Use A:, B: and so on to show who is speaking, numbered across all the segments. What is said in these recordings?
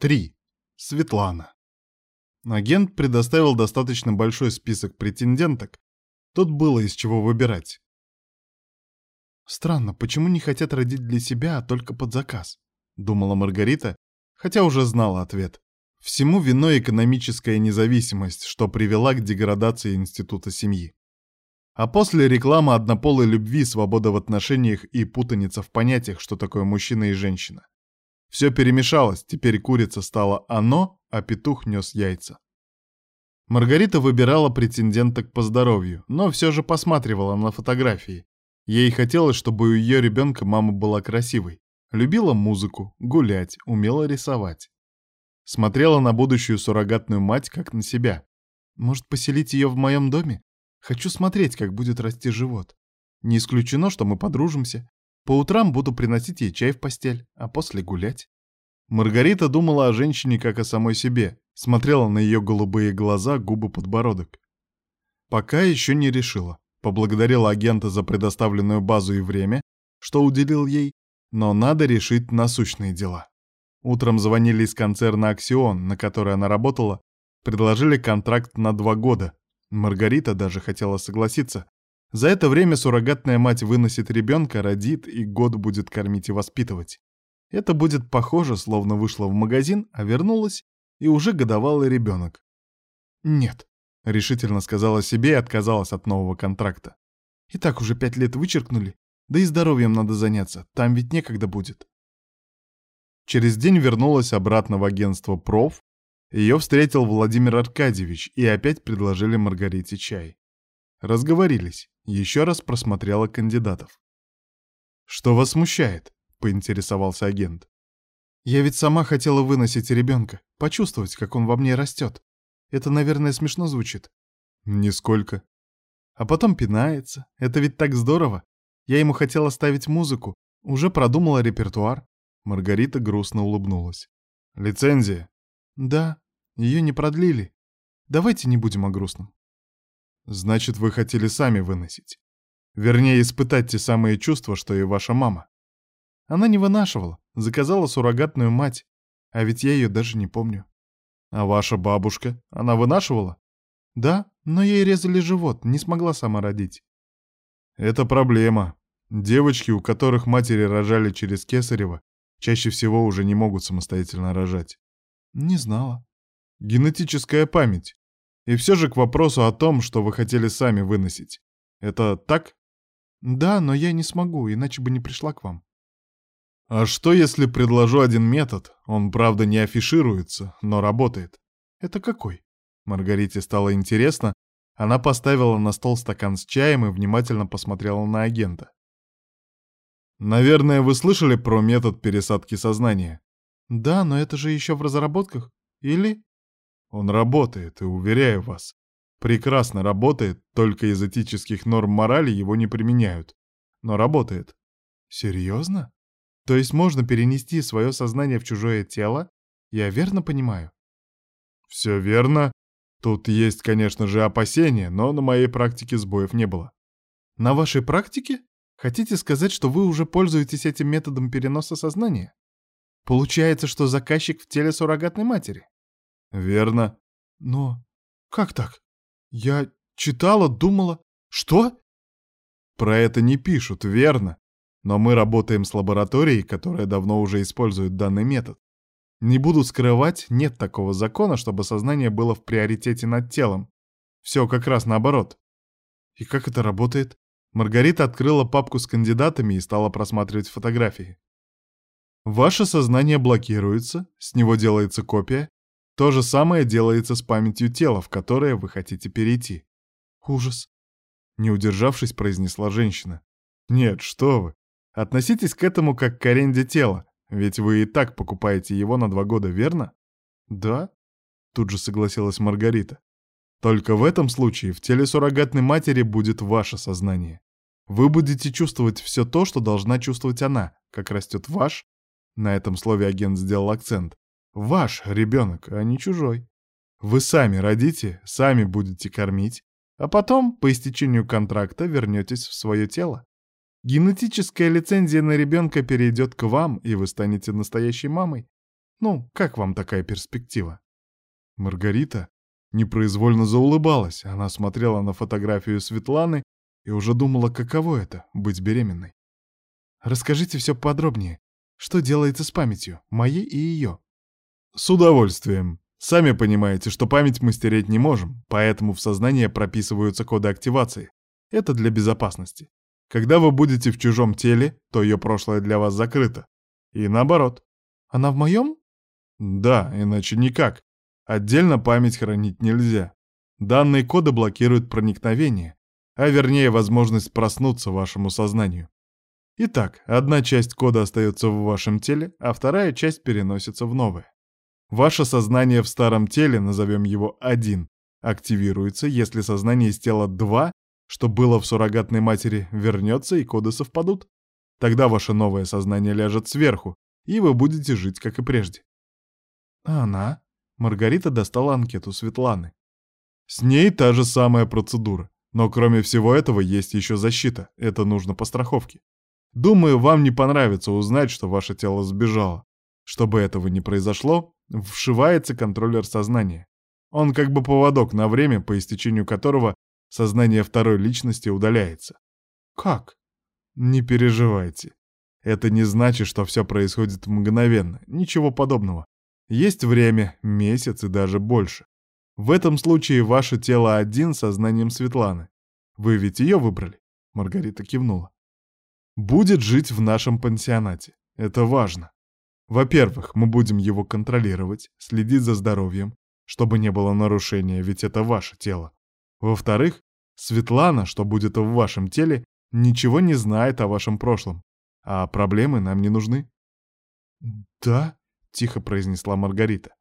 A: 3. Светлана. Агент предоставил достаточно большой список претенденток. Тут было из чего выбирать. «Странно, почему не хотят родить для себя, а только под заказ?» — думала Маргарита, хотя уже знала ответ. Всему виной экономическая независимость, что привела к деградации института семьи. А после рекламы однополой любви, свобода в отношениях и путаница в понятиях, что такое мужчина и женщина. Все перемешалось, теперь курица стала оно, а петух нес яйца. Маргарита выбирала претенденток по здоровью, но все же посматривала на фотографии. Ей хотелось, чтобы у ее ребенка мама была красивой. Любила музыку, гулять, умела рисовать. Смотрела на будущую суррогатную мать, как на себя. Может, поселить ее в моем доме? Хочу смотреть, как будет расти живот. Не исключено, что мы подружимся. По утрам буду приносить ей чай в постель, а после гулять. Маргарита думала о женщине как о самой себе, смотрела на ее голубые глаза, губы, подбородок. Пока еще не решила. Поблагодарила агента за предоставленную базу и время, что уделил ей, но надо решить насущные дела. Утром звонили из концерна «Аксион», на который она работала, предложили контракт на два года. Маргарита даже хотела согласиться, за это время суррогатная мать выносит ребенка, родит и год будет кормить и воспитывать. Это будет похоже, словно вышла в магазин, а вернулась, и уже годовалый ребенок. «Нет», — решительно сказала себе и отказалась от нового контракта. «И так уже пять лет вычеркнули, да и здоровьем надо заняться, там ведь некогда будет». Через день вернулась обратно в агентство «Проф», ее встретил Владимир Аркадьевич и опять предложили Маргарите чай. Разговорились. Еще раз просмотрела кандидатов. «Что вас смущает?» — поинтересовался агент. «Я ведь сама хотела выносить ребенка, почувствовать, как он во мне растет. Это, наверное, смешно звучит». «Нисколько». А потом пинается. Это ведь так здорово. Я ему хотела ставить музыку, уже продумала репертуар. Маргарита грустно улыбнулась. «Лицензия?» «Да, ее не продлили. Давайте не будем о грустном. Значит, вы хотели сами выносить. Вернее, испытать те самые чувства, что и ваша мама. Она не вынашивала, заказала суррогатную мать, а ведь я ее даже не помню. А ваша бабушка, она вынашивала? Да, но ей резали живот, не смогла сама родить. Это проблема. Девочки, у которых матери рожали через кесарево, чаще всего уже не могут самостоятельно рожать. Не знала. Генетическая память. И все же к вопросу о том, что вы хотели сами выносить. Это так? Да, но я не смогу, иначе бы не пришла к вам. А что, если предложу один метод? Он, правда, не афишируется, но работает. Это какой? Маргарите стало интересно. Она поставила на стол стакан с чаем и внимательно посмотрела на агента. Наверное, вы слышали про метод пересадки сознания? Да, но это же еще в разработках. Или? Он работает, и уверяю вас, прекрасно работает, только из этических норм морали его не применяют. Но работает. Серьезно? То есть можно перенести свое сознание в чужое тело? Я верно понимаю? Все верно. Тут есть, конечно же, опасения, но на моей практике сбоев не было. На вашей практике? Хотите сказать, что вы уже пользуетесь этим методом переноса сознания? Получается, что заказчик в теле суррогатной матери? Верно. Но как так? Я читала, думала... Что? Про это не пишут, верно. Но мы работаем с лабораторией, которая давно уже использует данный метод. Не буду скрывать, нет такого закона, чтобы сознание было в приоритете над телом. Все как раз наоборот. И как это работает? Маргарита открыла папку с кандидатами и стала просматривать фотографии. Ваше сознание блокируется, с него делается копия, то же самое делается с памятью тела, в которое вы хотите перейти. Ужас. Не удержавшись, произнесла женщина. Нет, что вы. Относитесь к этому как к аренде тела, ведь вы и так покупаете его на два года, верно? Да. Тут же согласилась Маргарита. Только в этом случае в теле суррогатной матери будет ваше сознание. Вы будете чувствовать все то, что должна чувствовать она, как растет ваш, на этом слове агент сделал акцент, Ваш ребенок, а не чужой. Вы сами родите, сами будете кормить, а потом, по истечению контракта, вернетесь в свое тело. Генетическая лицензия на ребенка перейдет к вам, и вы станете настоящей мамой. Ну, как вам такая перспектива? Маргарита непроизвольно заулыбалась. Она смотрела на фотографию Светланы и уже думала, каково это — быть беременной. Расскажите все подробнее. Что делается с памятью, моей и ее? С удовольствием. Сами понимаете, что память мы стереть не можем, поэтому в сознание прописываются коды активации. Это для безопасности. Когда вы будете в чужом теле, то ее прошлое для вас закрыто. И наоборот. Она в моем? Да, иначе никак. Отдельно память хранить нельзя. Данные коды блокируют проникновение, а вернее возможность проснуться вашему сознанию. Итак, одна часть кода остается в вашем теле, а вторая часть переносится в новое. Ваше сознание в старом теле, назовем его 1, активируется, если сознание из тела 2, что было в суррогатной матери, вернется и коды совпадут. Тогда ваше новое сознание ляжет сверху, и вы будете жить, как и прежде. А она? Маргарита достала анкету Светланы. С ней та же самая процедура. Но кроме всего этого есть еще защита. Это нужно по страховке. Думаю, вам не понравится узнать, что ваше тело сбежало. Чтобы этого не произошло, вшивается контроллер сознания. Он как бы поводок на время, по истечению которого сознание второй личности удаляется. Как? Не переживайте. Это не значит, что все происходит мгновенно. Ничего подобного. Есть время, месяц и даже больше. В этом случае ваше тело один сознанием Светланы. Вы ведь ее выбрали? Маргарита кивнула. Будет жить в нашем пансионате. Это важно. Во-первых, мы будем его контролировать, следить за здоровьем, чтобы не было нарушения, ведь это ваше тело. Во-вторых, Светлана, что будет в вашем теле, ничего не знает о вашем прошлом, а проблемы нам не нужны. «Да», — тихо произнесла Маргарита.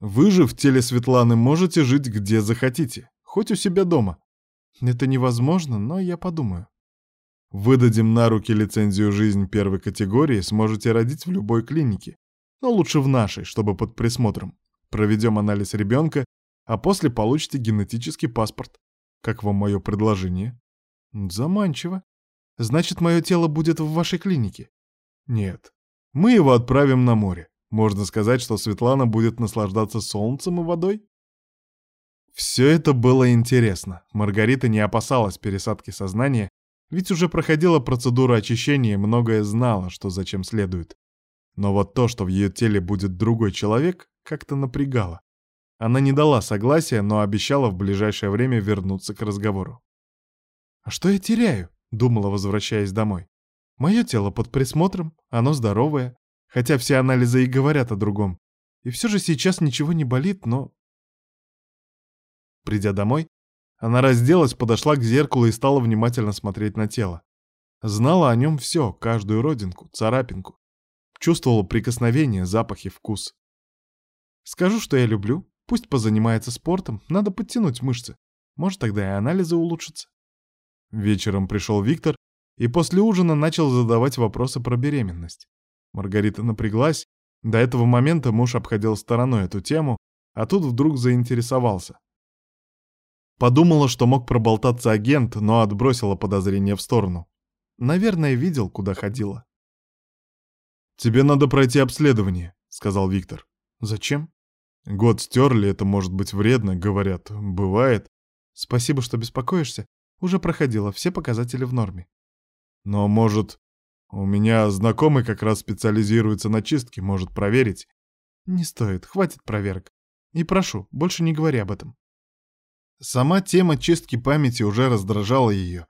A: «Вы же в теле Светланы можете жить где захотите, хоть у себя дома. Это невозможно, но я подумаю. Выдадим на руки лицензию «Жизнь» первой категории, сможете родить в любой клинике. Но лучше в нашей, чтобы под присмотром. Проведем анализ ребенка, а после получите генетический паспорт. Как вам мое предложение? Заманчиво. Значит, мое тело будет в вашей клинике? Нет. Мы его отправим на море. Можно сказать, что Светлана будет наслаждаться солнцем и водой? Все это было интересно. Маргарита не опасалась пересадки сознания, ведь уже проходила процедуру очищения и многое знала, что зачем следует. Но вот то, что в ее теле будет другой человек, как-то напрягало. Она не дала согласия, но обещала в ближайшее время вернуться к разговору. «А что я теряю?» — думала, возвращаясь домой. «Мое тело под присмотром, оно здоровое, хотя все анализы и говорят о другом. И все же сейчас ничего не болит, но...» Придя домой, она разделась, подошла к зеркалу и стала внимательно смотреть на тело. Знала о нем все, каждую родинку, царапинку. Чувствовала прикосновение, запахи, вкус. Скажу, что я люблю. Пусть позанимается спортом, надо подтянуть мышцы. Может, тогда и анализы улучшатся. Вечером пришел Виктор и после ужина начал задавать вопросы про беременность. Маргарита напряглась. До этого момента муж обходил стороной эту тему, а тут вдруг заинтересовался. Подумала, что мог проболтаться агент, но отбросила подозрение в сторону. Наверное, видел, куда ходила. «Тебе надо пройти обследование», — сказал Виктор. «Зачем?» «Год стерли, это может быть вредно, говорят. Бывает». «Спасибо, что беспокоишься. Уже проходила, все показатели в норме». «Но, может, у меня знакомый как раз специализируется на чистке, может проверить?» «Не стоит, хватит проверок. И прошу, больше не говори об этом». Сама тема чистки памяти уже раздражала ее.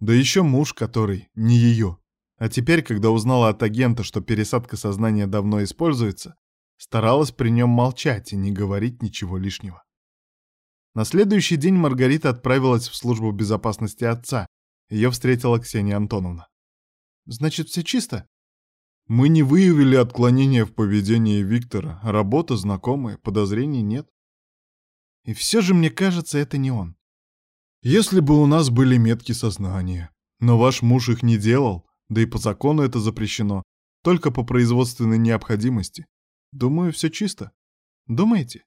A: Да еще муж, который не ее. А теперь, когда узнала от агента, что пересадка сознания давно используется, старалась при нем молчать и не говорить ничего лишнего. На следующий день Маргарита отправилась в службу безопасности отца. Ее встретила Ксения Антоновна. «Значит, все чисто?» «Мы не выявили отклонения в поведении Виктора. Работа знакомая, подозрений нет. И все же, мне кажется, это не он. Если бы у нас были метки сознания. Но ваш муж их не делал, да и по закону это запрещено. Только по производственной необходимости. Думаю, все чисто. Думаете?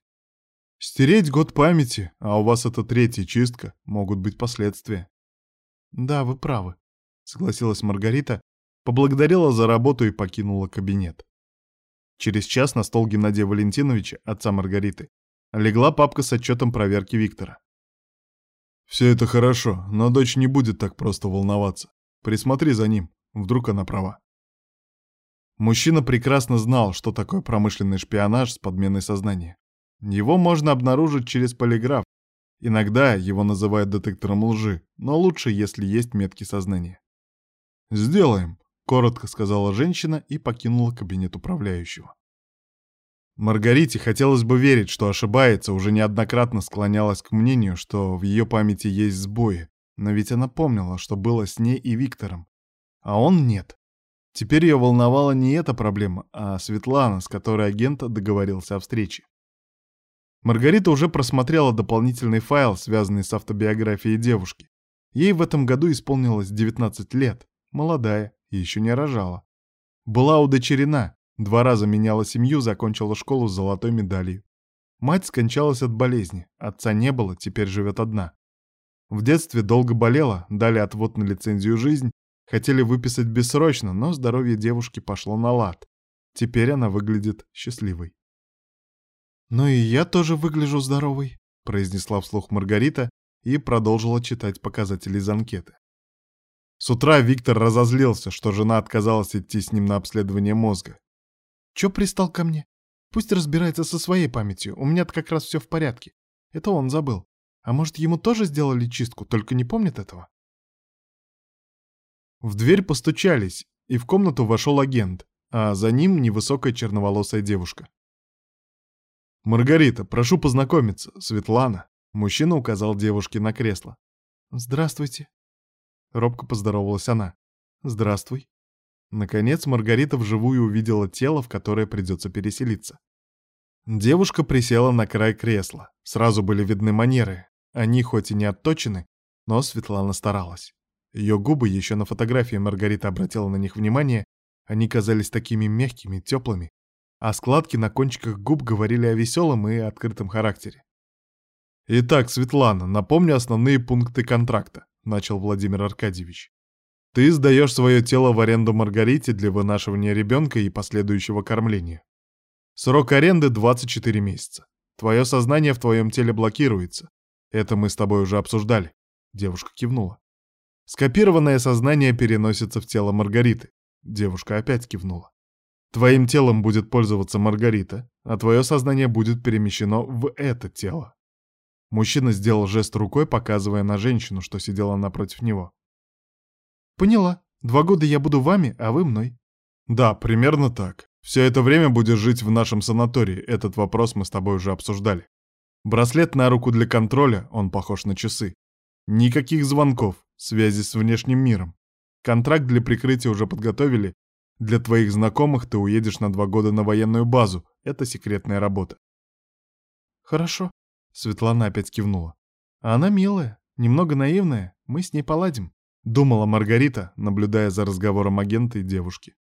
A: Стереть год памяти, а у вас это третья чистка, могут быть последствия. Да, вы правы, согласилась Маргарита, поблагодарила за работу и покинула кабинет. Через час на стол Геннадия Валентиновича, отца Маргариты, легла папка с отчетом проверки Виктора. «Все это хорошо, но дочь не будет так просто волноваться. Присмотри за ним, вдруг она права». Мужчина прекрасно знал, что такое промышленный шпионаж с подменой сознания. Его можно обнаружить через полиграф. Иногда его называют детектором лжи, но лучше, если есть метки сознания. «Сделаем», — коротко сказала женщина и покинула кабинет управляющего. Маргарите хотелось бы верить, что ошибается, уже неоднократно склонялась к мнению, что в ее памяти есть сбои, но ведь она помнила, что было с ней и Виктором. А он нет. Теперь ее волновала не эта проблема, а Светлана, с которой агент договорился о встрече. Маргарита уже просмотрела дополнительный файл, связанный с автобиографией девушки. Ей в этом году исполнилось 19 лет, молодая и еще не рожала. Была удочерена, Два раза меняла семью, закончила школу с золотой медалью. Мать скончалась от болезни, отца не было, теперь живет одна. В детстве долго болела, дали отвод на лицензию «Жизнь», хотели выписать бессрочно, но здоровье девушки пошло на лад. Теперь она выглядит счастливой. «Ну и я тоже выгляжу здоровой», — произнесла вслух Маргарита и продолжила читать показатели из анкеты. С утра Виктор разозлился, что жена отказалась идти с ним на обследование мозга. Чё пристал ко мне? Пусть разбирается со своей памятью, у меня-то как раз все в порядке. Это он забыл. А может, ему тоже сделали чистку, только не помнит этого? В дверь постучались, и в комнату вошел агент, а за ним невысокая черноволосая девушка. «Маргарита, прошу познакомиться, Светлана», — мужчина указал девушке на кресло. «Здравствуйте». Робко поздоровалась она. «Здравствуй». Наконец Маргарита вживую увидела тело, в которое придется переселиться. Девушка присела на край кресла. Сразу были видны манеры. Они хоть и не отточены, но Светлана старалась. Ее губы, еще на фотографии Маргарита обратила на них внимание, они казались такими мягкими, теплыми, а складки на кончиках губ говорили о веселом и открытом характере. «Итак, Светлана, напомню основные пункты контракта», — начал Владимир Аркадьевич. Ты сдаешь свое тело в аренду Маргарите для вынашивания ребенка и последующего кормления. Срок аренды 24 месяца. Твое сознание в твоем теле блокируется. Это мы с тобой уже обсуждали. Девушка кивнула. Скопированное сознание переносится в тело Маргариты. Девушка опять кивнула. Твоим телом будет пользоваться Маргарита, а твое сознание будет перемещено в это тело. Мужчина сделал жест рукой, показывая на женщину, что сидела напротив него. «Поняла. Два года я буду вами, а вы мной». «Да, примерно так. Все это время будешь жить в нашем санатории. Этот вопрос мы с тобой уже обсуждали. Браслет на руку для контроля, он похож на часы. Никаких звонков, связи с внешним миром. Контракт для прикрытия уже подготовили. Для твоих знакомых ты уедешь на два года на военную базу. Это секретная работа». «Хорошо», — Светлана опять кивнула. «А она милая, немного наивная, мы с ней поладим». Думала Маргарита, наблюдая за разговором агента и девушки.